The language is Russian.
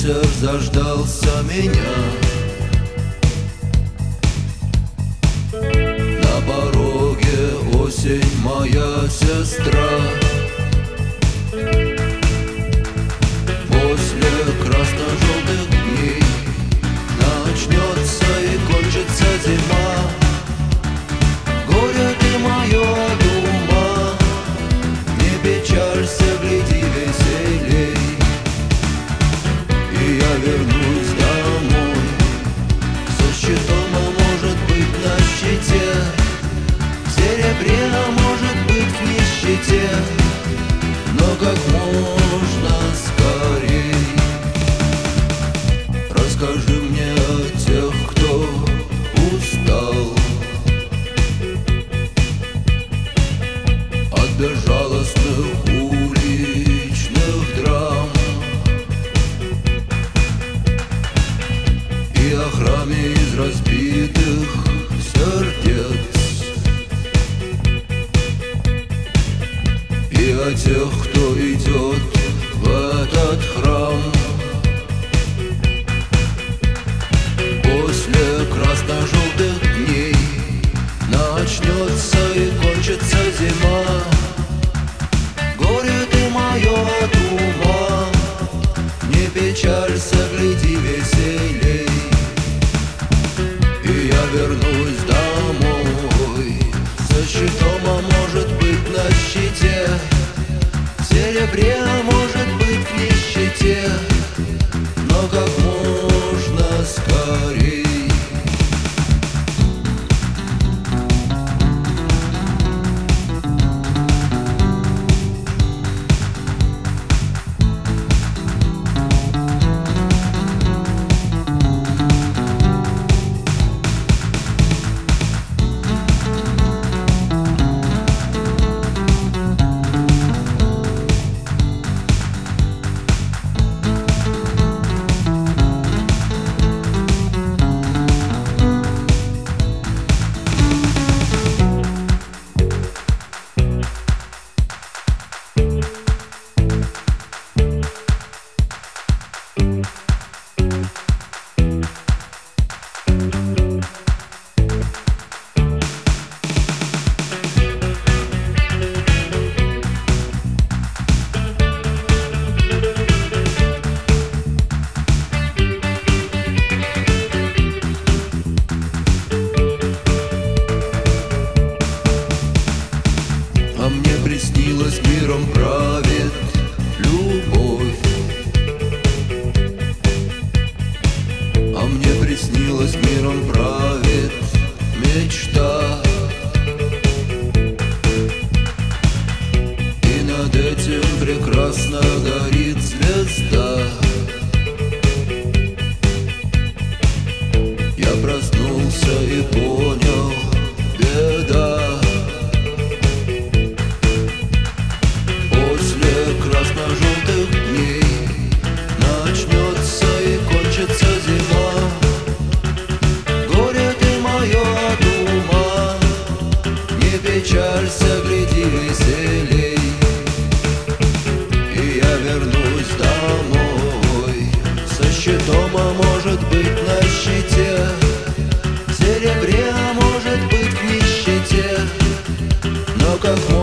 ветер заждался меня. На пороге осень моя сестра. безжалостных уличных драм. И о храме из разбитых сердец. И о тех, кто идет в этот храм. После красно-желтого Дрема может быть на щите. Серебре может быть в нищете. Но как можно скорее? Сбилась миром правит любовь. А мне приснилось миром правит мечта. И над этим прекрасно горит как мы.